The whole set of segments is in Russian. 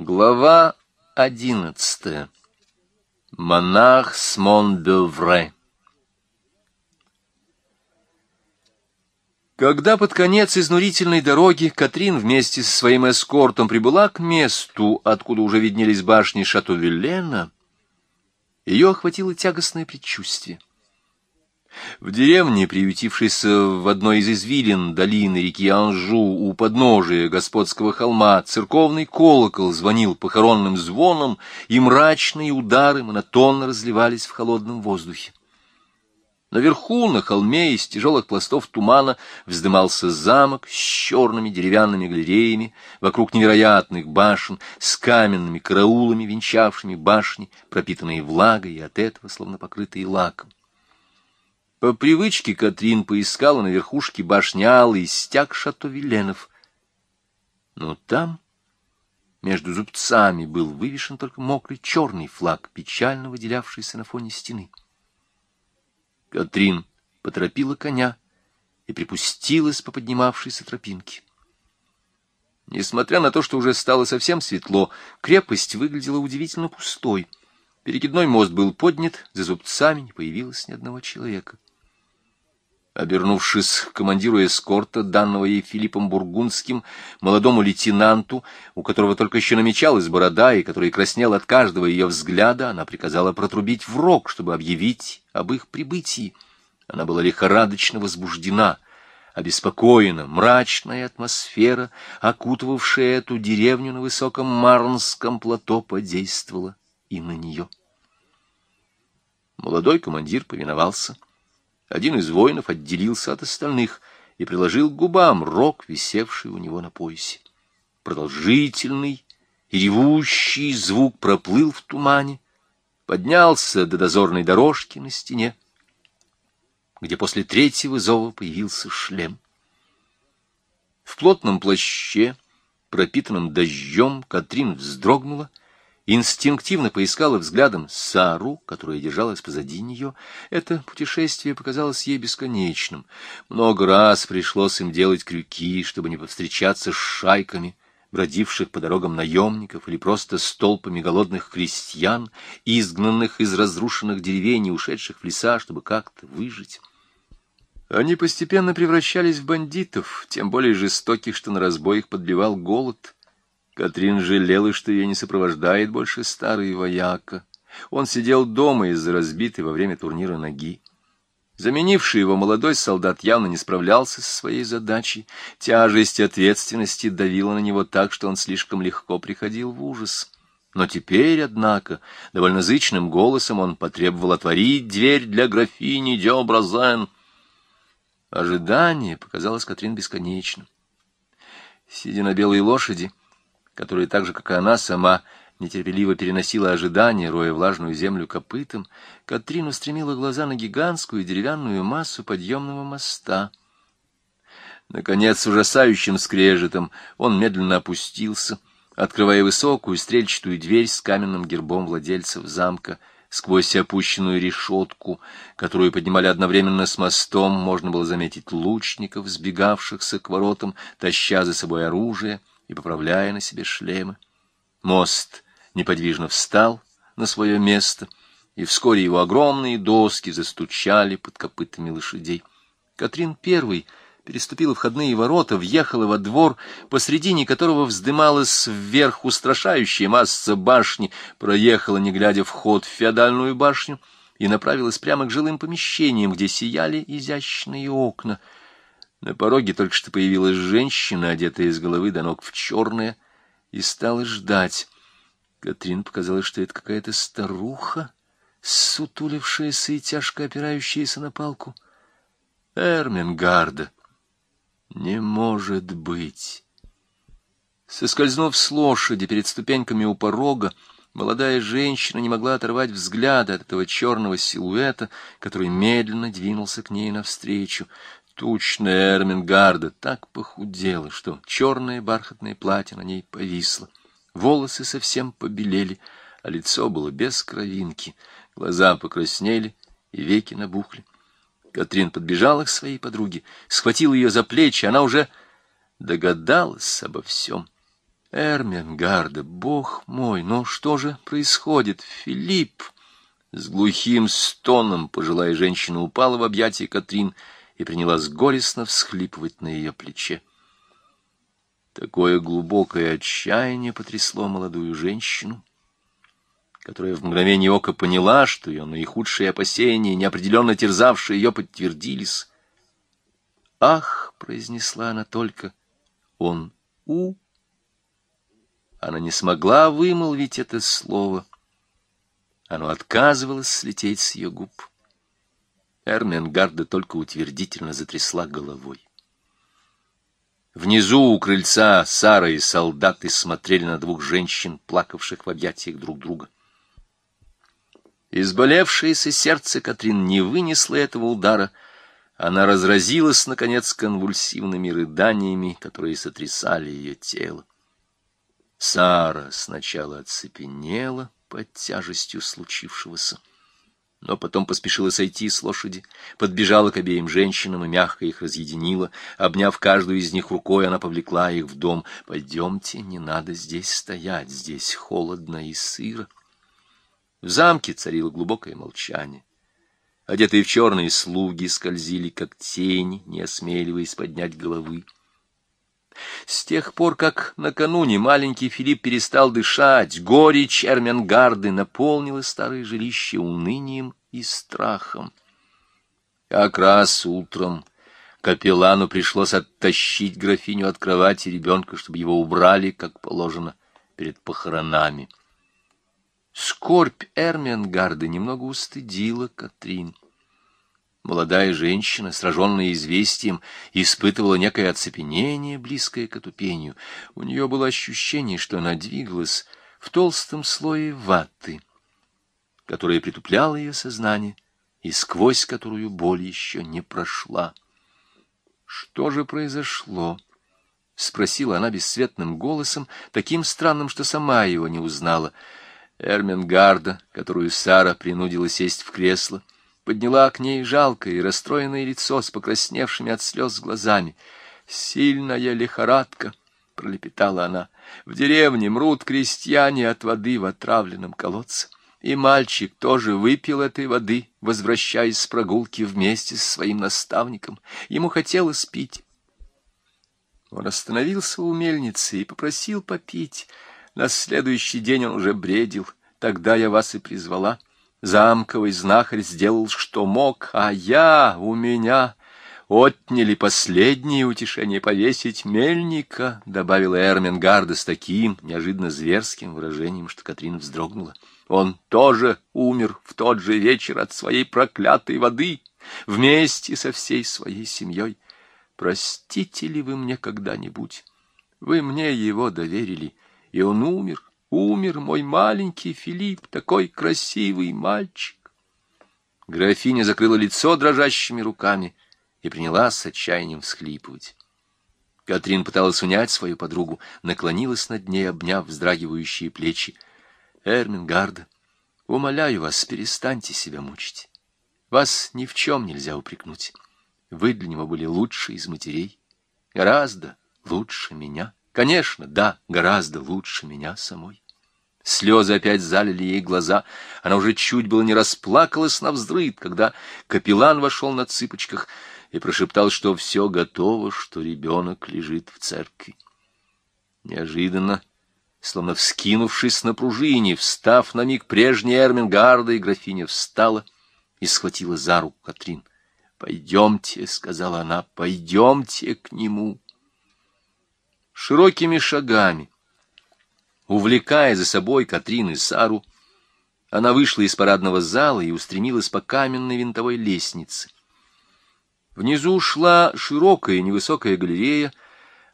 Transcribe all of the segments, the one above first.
Глава одиннадцатая. Монах с Монбевре. Когда под конец изнурительной дороги Катрин вместе со своим эскортом прибыла к месту, откуда уже виднелись башни Шато-Виллена, ее охватило тягостное предчувствие. В деревне, приютившейся в одной из извилин долины реки Анжу у подножия господского холма, церковный колокол звонил похоронным звоном, и мрачные удары монотонно разливались в холодном воздухе. Наверху, на холме, из тяжелых пластов тумана вздымался замок с черными деревянными галереями, вокруг невероятных башен, с каменными караулами, венчавшими башни, пропитанные влагой и от этого словно покрытые лаком. По привычке Катрин поискала на верхушке башни алый стяг шато-виленов. Но там, между зубцами, был вывешен только мокрый черный флаг, печально выделявшийся на фоне стены. Катрин поторопила коня и припустилась по поднимавшейся тропинке. Несмотря на то, что уже стало совсем светло, крепость выглядела удивительно пустой. Перекидной мост был поднят, за зубцами не появилось ни одного человека. Обернувшись к командиру эскорта, данного ей Филиппом Бургундским, молодому лейтенанту, у которого только еще намечалась борода и который краснел от каждого ее взгляда, она приказала протрубить в рог, чтобы объявить об их прибытии. Она была лихорадочно возбуждена, обеспокоена, мрачная атмосфера, окутывавшая эту деревню на высоком Марнском плато, подействовала и на нее. Молодой командир повиновался — один из воинов отделился от остальных и приложил к губам рог, висевший у него на поясе. Продолжительный и ревущий звук проплыл в тумане, поднялся до дозорной дорожки на стене, где после третьего зова появился шлем. В плотном плаще, пропитанном дождем, Катрин вздрогнула инстинктивно поискала взглядом Сару, которая держалась позади нее. Это путешествие показалось ей бесконечным. Много раз пришлось им делать крюки, чтобы не повстречаться с шайками, бродивших по дорогам наемников или просто с толпами голодных крестьян, изгнанных из разрушенных деревень и ушедших в леса, чтобы как-то выжить. Они постепенно превращались в бандитов, тем более жестоких, что на разбой их подбивал голод — Катрин жалела, что ее не сопровождает больше старый вояка. Он сидел дома из-за разбитой во время турнира ноги. Заменивший его молодой солдат явно не справлялся со своей задачей. Тяжесть ответственности давила на него так, что он слишком легко приходил в ужас. Но теперь, однако, довольно зычным голосом он потребовал отворить дверь для графини Дёбразен. Ожидание показалось Катрин бесконечным. Сидя на белой лошади, которая так же, как и она сама, нетерпеливо переносила ожидания, роя влажную землю копытом, Катрин устремила глаза на гигантскую деревянную массу подъемного моста. Наконец, с ужасающим скрежетом он медленно опустился, открывая высокую стрельчатую дверь с каменным гербом владельцев замка. Сквозь опущенную решетку, которую поднимали одновременно с мостом, можно было заметить лучников, сбегавшихся к воротам, таща за собой оружие — и поправляя на себе шлемы. Мост неподвижно встал на свое место, и вскоре его огромные доски застучали под копытами лошадей. Катрин первый переступила входные ворота, въехала во двор, посредине которого вздымалась вверх устрашающая масса башни, проехала, не глядя, вход в феодальную башню и направилась прямо к жилым помещениям, где сияли изящные окна — на пороге только что появилась женщина, одетая с головы до ног в черное, и стала ждать. Катрин показалось, что это какая-то старуха, сутулившаяся и тяжко опирающаяся на палку. Эрмингарда. Не может быть. Соскользнув с лошади перед ступеньками у порога, молодая женщина не могла оторвать взгляда от этого черного силуэта, который медленно двинулся к ней навстречу. Тучная Эрмингарда так похудела, что черное бархатное платье на ней повисло. Волосы совсем побелели, а лицо было без кровинки. Глаза покраснели и веки набухли. Катрин подбежала к своей подруге, схватила ее за плечи, она уже догадалась обо всем. Эрменгарда, бог мой, ну что же происходит, Филипп? С глухим стоном пожилая женщина упала в объятия Катрин и принялась горестно всхлипывать на ее плече. Такое глубокое отчаяние потрясло молодую женщину, которая в мгновение ока поняла, что ее наихудшие опасения, неопределенно терзавшие ее, подтвердились. «Ах!» — произнесла она только. «Он у...» Она не смогла вымолвить это слово. Оно отказывалось слететь с ее губ. Эрменгарда только утвердительно затрясла головой. Внизу у крыльца Сара и солдаты смотрели на двух женщин, плакавших в объятиях друг друга. Изболевшееся сердце Катрин не вынесло этого удара. Она разразилась, наконец, конвульсивными рыданиями, которые сотрясали ее тело. Сара сначала оцепенела под тяжестью случившегося, но потом поспешила сойти с лошади, подбежала к обеим женщинам и мягко их разъединила. Обняв каждую из них рукой, она повлекла их в дом. «Пойдемте, не надо здесь стоять, здесь холодно и сыро». В замке царило глубокое молчание. Одетые в черные слуги скользили, как тени, не осмеливаясь поднять головы. С тех пор, как накануне маленький Филипп перестал дышать, горечь Эрменгарды наполнила старое жилище унынием и страхом. Как раз утром капеллану пришлось оттащить графиню от кровати ребенка, чтобы его убрали, как положено, перед похоронами. Скорбь Эрменгарды немного устыдила Катрин. Молодая женщина, сраженная известием, испытывала некое оцепенение, близкое к отупению. У нее было ощущение, что она двигалась в толстом слое ваты, которая притупляла ее сознание и сквозь которую боль еще не прошла. Что же произошло? — спросила она бесцветным голосом, таким странным, что сама его не узнала. Эрмингарда, которую Сара принудила сесть в кресло, — подняла к ней жалкое и расстроенное лицо с покрасневшими от слез глазами. «Сильная лихорадка!» — пролепетала она. «В деревне мрут крестьяне от воды в отравленном колодце. И мальчик тоже выпил этой воды, возвращаясь с прогулки вместе с своим наставником. Ему хотелось пить. Он остановился у мельницы и попросил попить. На следующий день он уже бредил. Тогда я вас и призвала. Замковый знахарь сделал, что мог, а я, у меня, отняли последнее утешение повесить мельника, — добавила Эрмингарда с таким неожиданно зверским выражением, что Катрин вздрогнула. Он тоже умер в тот же вечер от своей проклятой воды, вместе со всей своей семьей. Простите ли вы мне когда-нибудь? Вы мне его доверили, и он умер, Умер мой маленький Филипп, такой красивый мальчик. Графиня закрыла лицо дрожащими руками и принялась с отчаянием всхлипывать. Катрин пыталась унять свою подругу, наклонилась над ней, обняв вздрагивающие плечи. Эрмингарда, умоляю вас, перестаньте себя мучить. Вас ни в чем нельзя упрекнуть. Вы для него были лучшей из матерей, гораздо лучше меня. Конечно, да, гораздо лучше меня самой. Слезы опять залили ей глаза. Она уже чуть было не расплакалась на взрыд, когда капеллан вошел на цыпочках и прошептал, что все готово, что ребенок лежит в церкви. Неожиданно, словно вскинувшись на пружине, встав на миг прежней Эрмингарда, и графиня встала и схватила за руку Катрин. «Пойдемте», — сказала она, — «пойдемте к нему» широкими шагами. Увлекая за собой Катрин и Сару, она вышла из парадного зала и устремилась по каменной винтовой лестнице. Внизу шла широкая невысокая галерея,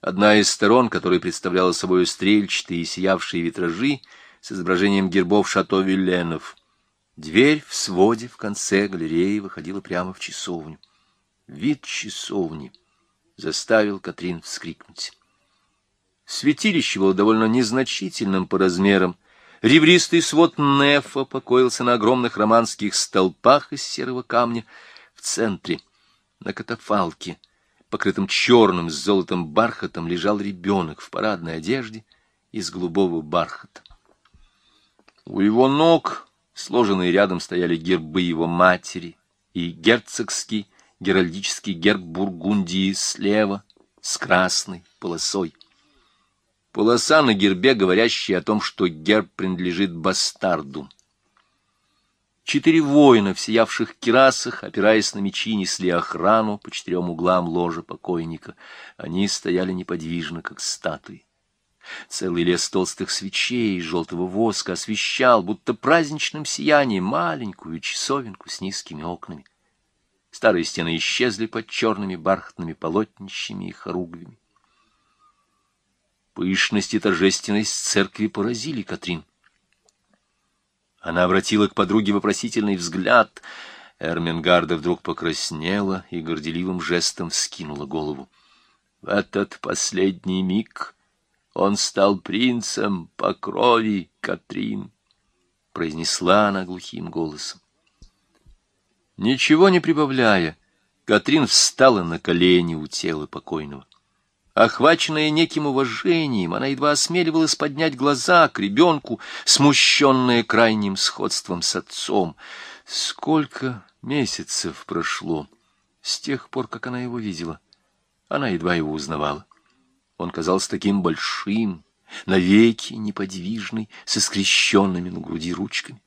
одна из сторон которой представляла собой стрельчатые и сиявшие витражи с изображением гербов шато Вилленов. Дверь в своде в конце галереи выходила прямо в часовню. Вид часовни заставил Катрин вскрикнуть. Святилище было довольно незначительным по размерам. Ребристый свод нефа покоился на огромных романских столпах из серого камня. В центре, на катафалке, покрытым черным с золотом бархатом, лежал ребенок в парадной одежде из голубого бархата. У его ног, сложенные рядом, стояли гербы его матери и герцогский геральдический герб Бургундии слева с красной полосой. Полоса на гербе, говорящая о том, что герб принадлежит бастарду. Четыре воина в сиявших кирасах, опираясь на мечи, несли охрану по четырем углам ложа покойника. Они стояли неподвижно, как статуи. Целый лес толстых свечей из желтого воска освещал, будто праздничным сиянием, маленькую часовенку с низкими окнами. Старые стены исчезли под черными бархатными полотнищами и хоругвями. Пышность и торжественность церкви поразили Катрин. Она обратила к подруге вопросительный взгляд. Эрмингарда вдруг покраснела и горделивым жестом вскинула голову. В этот последний миг он стал принцем по крови Катрин, — произнесла она глухим голосом. Ничего не прибавляя, Катрин встала на колени у тела покойного. Охваченная неким уважением, она едва осмеливалась поднять глаза к ребенку, смущенная крайним сходством с отцом. Сколько месяцев прошло с тех пор, как она его видела. Она едва его узнавала. Он казался таким большим, навеки неподвижный, со скрещенными на груди ручками.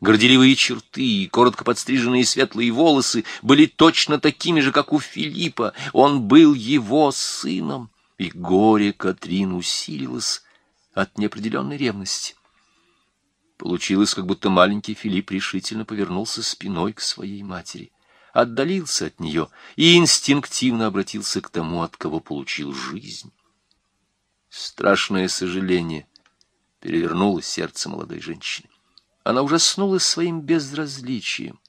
Горделивые черты и коротко подстриженные светлые волосы были точно такими же, как у Филиппа. Он был его сыном, и горе Катрин усилилось от неопределенной ревности. Получилось, как будто маленький Филипп решительно повернулся спиной к своей матери, отдалился от нее и инстинктивно обратился к тому, от кого получил жизнь. Страшное сожаление перевернуло сердце молодой женщины она ужаснулась своим безразличием.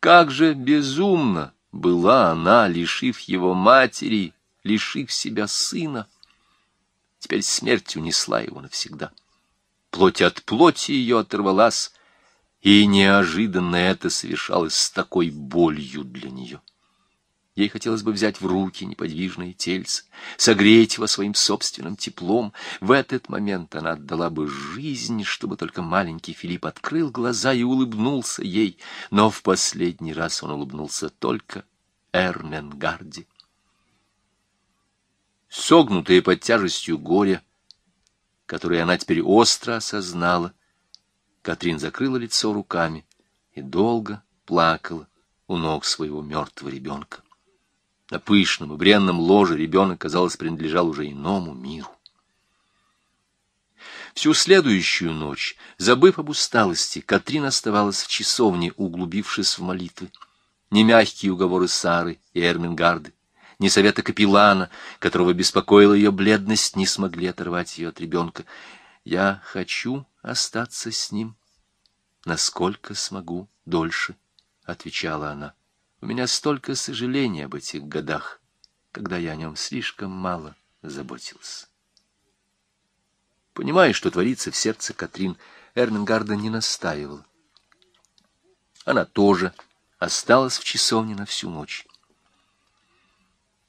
Как же безумно была она, лишив его матери, лишив себя сына. Теперь смерть унесла его навсегда. Плоть от плоти ее оторвалась, и неожиданно это совершалось с такой болью для нее. Ей хотелось бы взять в руки неподвижное тельце, согреть его своим собственным теплом. В этот момент она отдала бы жизнь, чтобы только маленький Филипп открыл глаза и улыбнулся ей. Но в последний раз он улыбнулся только Эрменгарде. Согнутая под тяжестью горя, которое она теперь остро осознала, Катрин закрыла лицо руками и долго плакала у ног своего мертвого ребенка. На пышном и бренном ложе ребенок, казалось, принадлежал уже иному миру. Всю следующую ночь, забыв об усталости, Катрин оставалась в часовне, углубившись в молитвы. Ни мягкие уговоры Сары и Эрмингарды, ни совета капеллана, которого беспокоила ее бледность, не смогли оторвать ее от ребенка. «Я хочу остаться с ним, насколько смогу дольше», — отвечала она. У меня столько сожаления об этих годах, когда я о нем слишком мало заботился. Понимая, что творится в сердце Катрин, Эрмингарда не настаивала. Она тоже осталась в часовне на всю ночь.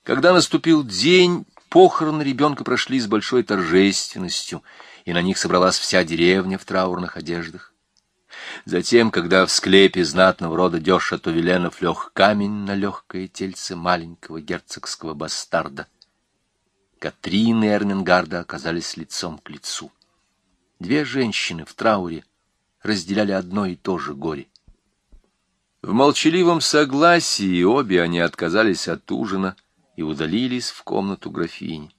Когда наступил день, похороны ребенка прошли с большой торжественностью, и на них собралась вся деревня в траурных одеждах. Затем, когда в склепе знатного рода Деша Тувеленов лег камень на легкое тельце маленького герцогского бастарда, Катрин и Эрмингарда оказались лицом к лицу. Две женщины в трауре разделяли одно и то же горе. В молчаливом согласии обе они отказались от ужина и удалились в комнату графини.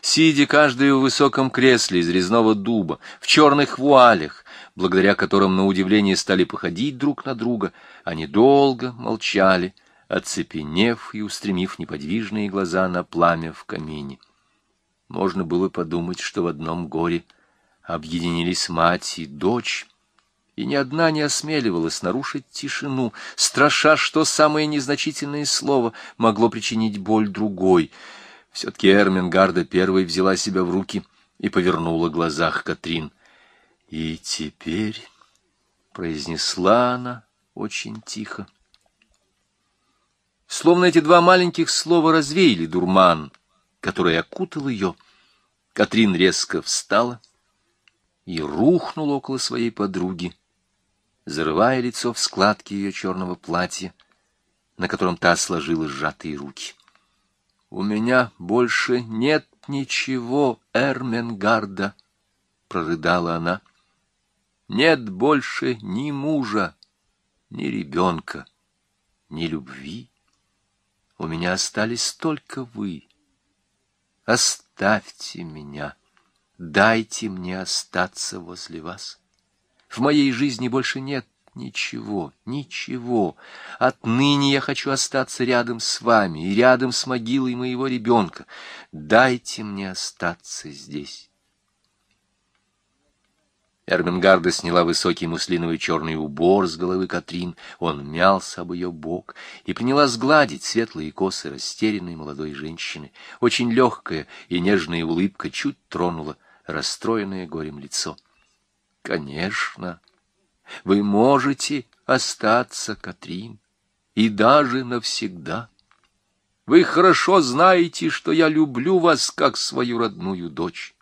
Сидя каждая в высоком кресле из резного дуба, в черных вуалях, благодаря которым на удивление стали походить друг на друга, они долго молчали, оцепенев и устремив неподвижные глаза на пламя в камине. Можно было подумать, что в одном горе объединились мать и дочь, и ни одна не осмеливалась нарушить тишину, страша, что самое незначительное слово могло причинить боль другой. Все-таки Эрмингарда первой взяла себя в руки и повернула глазах Катрин — и теперь, — произнесла она очень тихо, словно эти два маленьких слова развеяли дурман, который окутал ее, Катрин резко встала и рухнула около своей подруги, зарывая лицо в складки ее черного платья, на котором та сложила сжатые руки. — У меня больше нет ничего, Эрменгарда, — прорыдала она. — Нет больше ни мужа, ни ребенка, ни любви. У меня остались только вы. Оставьте меня, дайте мне остаться возле вас. В моей жизни больше нет ничего, ничего. Отныне я хочу остаться рядом с вами и рядом с могилой моего ребенка. Дайте мне остаться здесь. Эрменгарда сняла высокий муслиновый черный убор с головы Катрин, он мялся об ее бок и приняла сгладить светлые косы растерянной молодой женщины. Очень легкая и нежная улыбка чуть тронула расстроенное горем лицо. — Конечно, вы можете остаться, Катрин, и даже навсегда. Вы хорошо знаете, что я люблю вас, как свою родную дочь.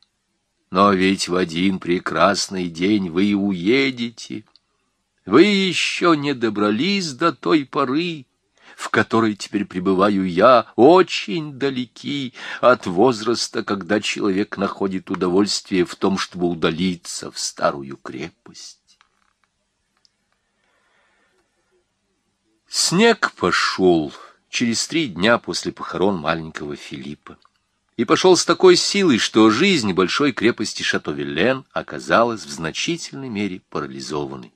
Но ведь в один прекрасный день вы уедете. Вы еще не добрались до той поры, в которой теперь пребываю я, очень далеки от возраста, когда человек находит удовольствие в том, чтобы удалиться в старую крепость. Снег пошел через три дня после похорон маленького Филиппа и пошел с такой силой, что жизнь большой крепости Шато-Виллен оказалась в значительной мере парализованной.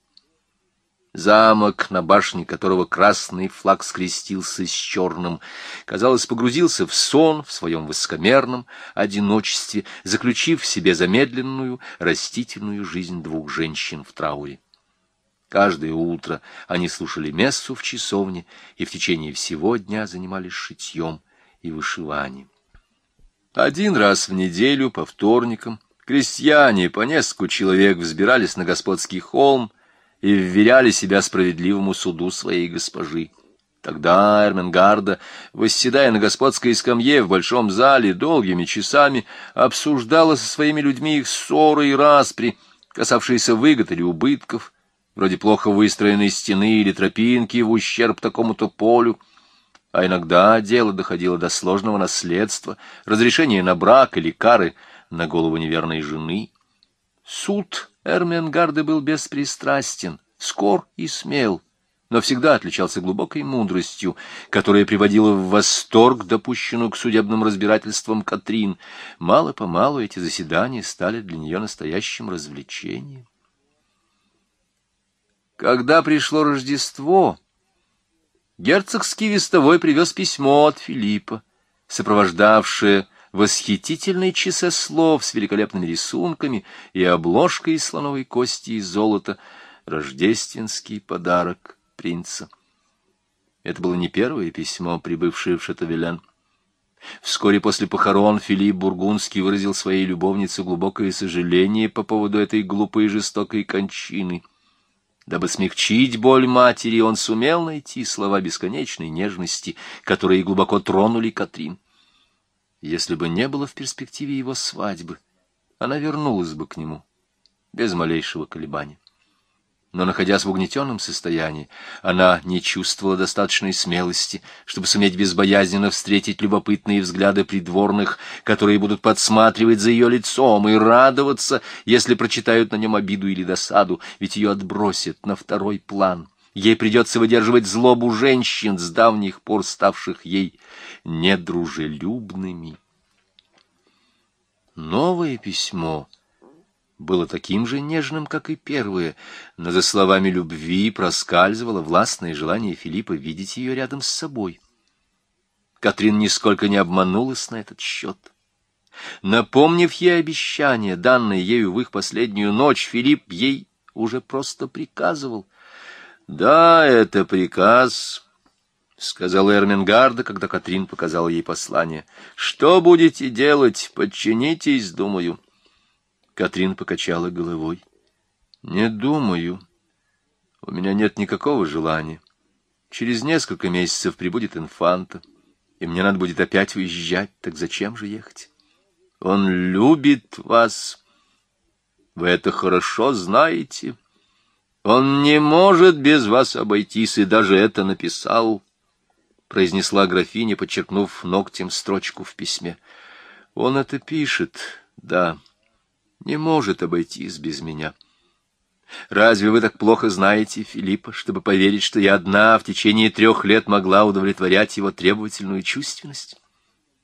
Замок, на башне которого красный флаг скрестился с черным, казалось, погрузился в сон в своем высокомерном одиночестве, заключив в себе замедленную растительную жизнь двух женщин в трауре. Каждое утро они слушали мессу в часовне и в течение всего дня занимались шитьем и вышиванием. Один раз в неделю, по вторникам, крестьяне по несколько человек взбирались на господский холм и вверяли себя справедливому суду своей госпожи. Тогда Эрменгарда, восседая на господской скамье в большом зале, долгими часами обсуждала со своими людьми их ссоры и распри, касавшиеся выгод или убытков, вроде плохо выстроенной стены или тропинки в ущерб такому-то полю, а иногда дело доходило до сложного наследства, разрешения на брак или кары на голову неверной жены. Суд Эрменгарды был беспристрастен, скор и смел, но всегда отличался глубокой мудростью, которая приводила в восторг допущенную к судебным разбирательствам Катрин. Мало-помалу эти заседания стали для нее настоящим развлечением. Когда пришло Рождество, герцогский вестовой привез письмо от Филиппа, сопровождавшее восхитительный часослов с великолепными рисунками и обложкой из слоновой кости и золота, рождественский подарок принца. Это было не первое письмо, прибывшее в Шатовелян. Вскоре после похорон Филипп Бургундский выразил своей любовнице глубокое сожаление по поводу этой глупой и жестокой кончины — Дабы смягчить боль матери, он сумел найти слова бесконечной нежности, которые глубоко тронули Катрин. Если бы не было в перспективе его свадьбы, она вернулась бы к нему без малейшего колебания но, находясь в угнетенном состоянии, она не чувствовала достаточной смелости, чтобы суметь безбоязненно встретить любопытные взгляды придворных, которые будут подсматривать за ее лицом и радоваться, если прочитают на нем обиду или досаду, ведь ее отбросят на второй план. Ей придется выдерживать злобу женщин, с давних пор ставших ей недружелюбными. Новое письмо — было таким же нежным, как и первое, но за словами любви проскальзывало властное желание Филиппа видеть ее рядом с собой. Катрин нисколько не обманулась на этот счет. Напомнив ей обещание, данное ею в их последнюю ночь, Филипп ей уже просто приказывал. — Да, это приказ, — сказала Эрмингарда, когда Катрин показала ей послание. — Что будете делать? Подчинитесь, думаю. — Катрин покачала головой. «Не думаю. У меня нет никакого желания. Через несколько месяцев прибудет инфанта, и мне надо будет опять уезжать, так зачем же ехать? Он любит вас. Вы это хорошо знаете. Он не может без вас обойтись, и даже это написал, — произнесла графиня, подчеркнув ногтем строчку в письме. Он это пишет, да, не может обойтись без меня. Разве вы так плохо знаете Филиппа, чтобы поверить, что я одна в течение трех лет могла удовлетворять его требовательную чувственность?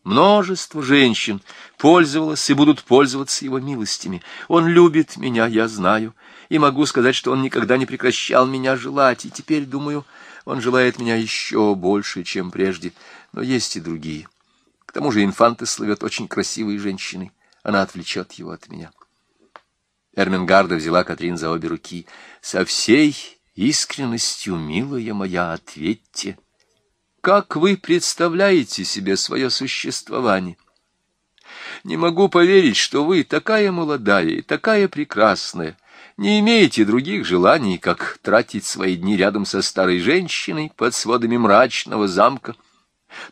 Множество женщин пользовалось и будут пользоваться его милостями. Он любит меня, я знаю, и могу сказать, что он никогда не прекращал меня желать, и теперь, думаю, он желает меня еще больше, чем прежде, но есть и другие. К тому же инфанты слывет очень красивой женщиной, она отвлечет его от меня. Эрмингарда взяла Катрин за обе руки. «Со всей искренностью, милая моя, ответьте, как вы представляете себе свое существование?» Не могу поверить, что вы такая молодая и такая прекрасная, не имеете других желаний, как тратить свои дни рядом со старой женщиной под сводами мрачного замка,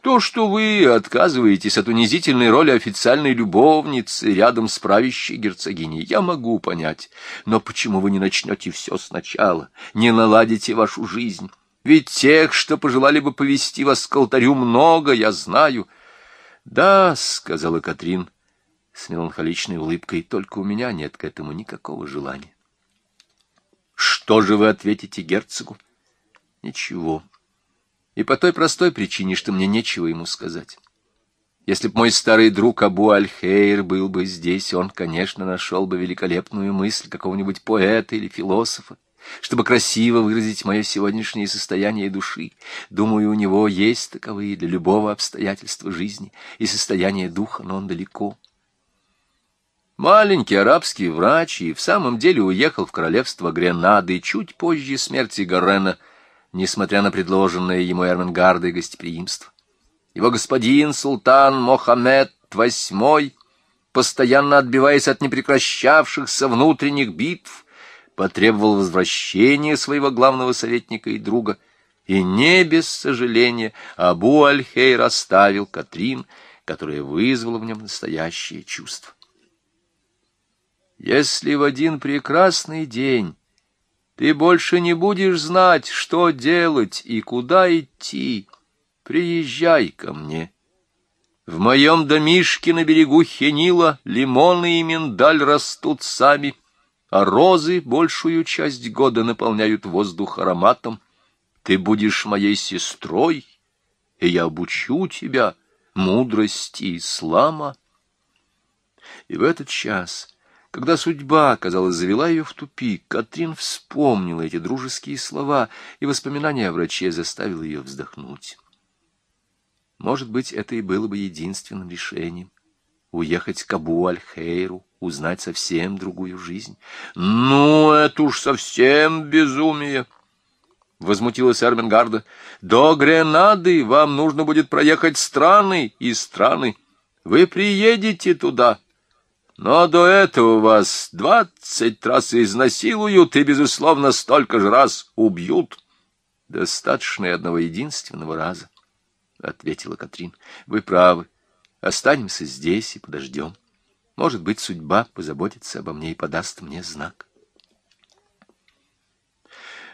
то, что вы отказываетесь от унизительной роли официальной любовницы рядом с правящей герцогиней, я могу понять. Но почему вы не начнете все сначала, не наладите вашу жизнь? Ведь тех, что пожелали бы повести вас к алтарю, много, я знаю. — Да, — сказала Катрин с меланхоличной улыбкой, — только у меня нет к этому никакого желания. — Что же вы ответите герцогу? — Ничего. — и по той простой причине, что мне нечего ему сказать. Если б мой старый друг Абу Аль-Хейр был бы здесь, он, конечно, нашел бы великолепную мысль какого-нибудь поэта или философа, чтобы красиво выразить мое сегодняшнее состояние души. Думаю, у него есть таковые для любого обстоятельства жизни и состояния духа, но он далеко. Маленький арабский врач и в самом деле уехал в королевство Гренады чуть позже смерти Гарена — несмотря на предложенное ему Эрменгардой гостеприимство. Его господин султан Мохаммед VIII, постоянно отбиваясь от непрекращавшихся внутренних битв, потребовал возвращения своего главного советника и друга, и не без сожаления Абу Аль-Хейр оставил Катрин, которая вызвала в нем настоящее чувство. Если в один прекрасный день ты больше не будешь знать, что делать и куда идти. Приезжай ко мне. В моем домишке на берегу Хенила лимоны и миндаль растут сами, а розы большую часть года наполняют воздух ароматом. Ты будешь моей сестрой, и я обучу тебя мудрости ислама. И в этот час когда судьба, казалось, завела ее в тупик, Катрин вспомнила эти дружеские слова, и воспоминания о враче заставило ее вздохнуть. Может быть, это и было бы единственным решением — уехать к Абу-Аль-Хейру, узнать совсем другую жизнь. «Ну, это уж совсем безумие!» — возмутилась Арменгарда. «До Гренады вам нужно будет проехать страны и страны. Вы приедете туда» Но до этого вас двадцать раз изнасилуют и, безусловно, столько же раз убьют. — Достаточно и одного единственного раза, — ответила Катрин. — Вы правы. Останемся здесь и подождем. Может быть, судьба позаботится обо мне и подаст мне знак.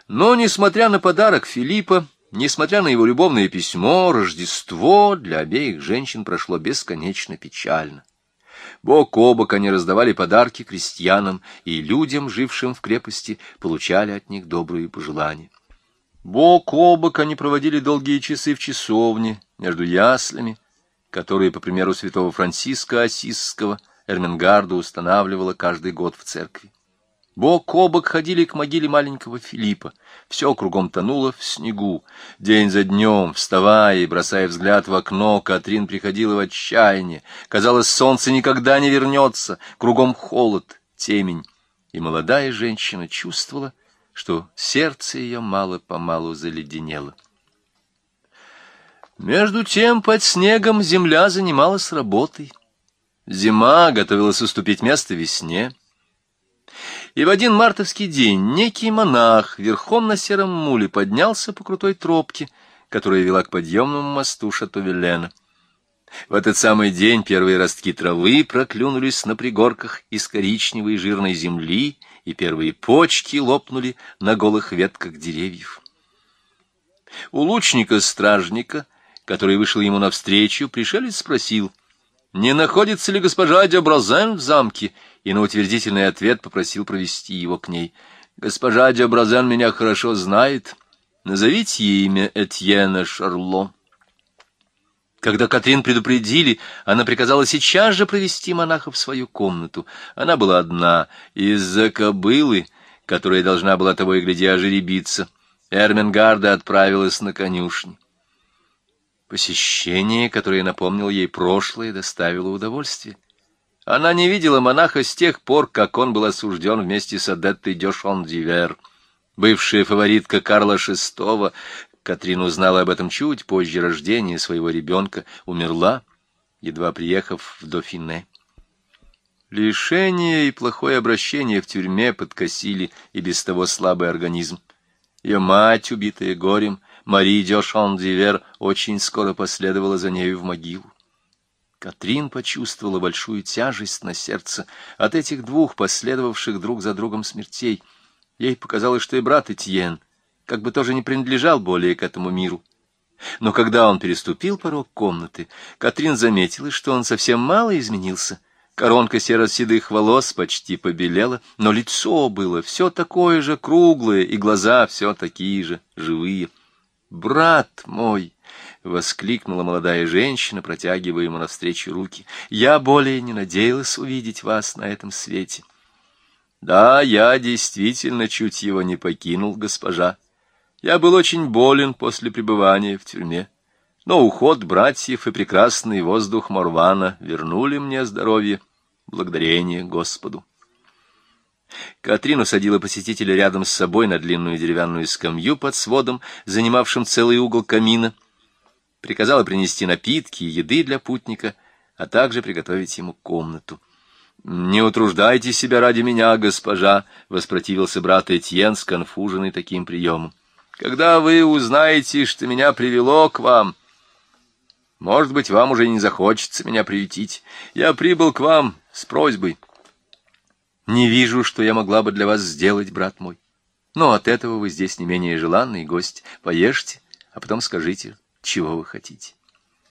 Но, несмотря на подарок Филиппа, несмотря на его любовное письмо, Рождество для обеих женщин прошло бесконечно печально. Бок о бок они раздавали подарки крестьянам, и людям, жившим в крепости, получали от них добрые пожелания. Бок о бок они проводили долгие часы в часовне, между яслями, которые, по примеру святого Франциска Осисского, Эрмингарда устанавливала каждый год в церкви. Бок о бок ходили к могиле маленького Филиппа. Все кругом тонуло в снегу. День за днем, вставая и бросая взгляд в окно, Катрин приходила в отчаяние. Казалось, солнце никогда не вернется. Кругом холод, темень. И молодая женщина чувствовала, что сердце ее мало-помалу заледенело. Между тем под снегом земля занималась работой. Зима готовилась уступить место весне — и в один мартовский день некий монах верхом на сером муле поднялся по крутой тропке, которая вела к подъемному мосту Шатовелена. В этот самый день первые ростки травы проклюнулись на пригорках из коричневой жирной земли, и первые почки лопнули на голых ветках деревьев. У лучника-стражника, который вышел ему навстречу, пришелец спросил, не находится ли госпожа Дебразен в замке, и на утвердительный ответ попросил провести его к ней. «Госпожа Дебразен меня хорошо знает. Назовите ей имя Этьена Шарло». Когда Катрин предупредили, она приказала сейчас же провести монаха в свою комнату. Она была одна, из-за кобылы, которая должна была того и гляди ожеребиться. Эрмингарда отправилась на конюшни. Посещение, которое напомнил ей прошлое, доставило удовольствие. Она не видела монаха с тех пор, как он был осужден вместе с Адеттой Дешон-Дивер. Бывшая фаворитка Карла VI, Катрин узнала об этом чуть позже рождения своего ребенка, умерла, едва приехав в Дофине. Лишение и плохое обращение в тюрьме подкосили и без того слабый организм. Ее мать, убитая горем, Мари Дешон-Дивер, очень скоро последовала за нею в могилу. Катрин почувствовала большую тяжесть на сердце от этих двух последовавших друг за другом смертей. Ей показалось, что и брат Этьен — как бы тоже не принадлежал более к этому миру. Но когда он переступил порог комнаты, Катрин заметила, что он совсем мало изменился. Коронка серо-седых волос почти побелела, но лицо было все такое же круглое, и глаза все такие же живые. «Брат мой!» — воскликнула молодая женщина, протягивая ему навстречу руки. «Я более не надеялась увидеть вас на этом свете». «Да, я действительно чуть его не покинул, госпожа», я был очень болен после пребывания в тюрьме, но уход братьев и прекрасный воздух Морвана вернули мне здоровье, благодарение Господу. Катрина садила посетителя рядом с собой на длинную деревянную скамью под сводом, занимавшим целый угол камина, приказала принести напитки и еды для путника, а также приготовить ему комнату. «Не утруждайте себя ради меня, госпожа», — воспротивился брат Этьен, сконфуженный таким приемом. Когда вы узнаете, что меня привело к вам, может быть, вам уже не захочется меня приютить. Я прибыл к вам с просьбой. Не вижу, что я могла бы для вас сделать, брат мой. Но от этого вы здесь не менее желанный гость. Поешьте, а потом скажите, чего вы хотите.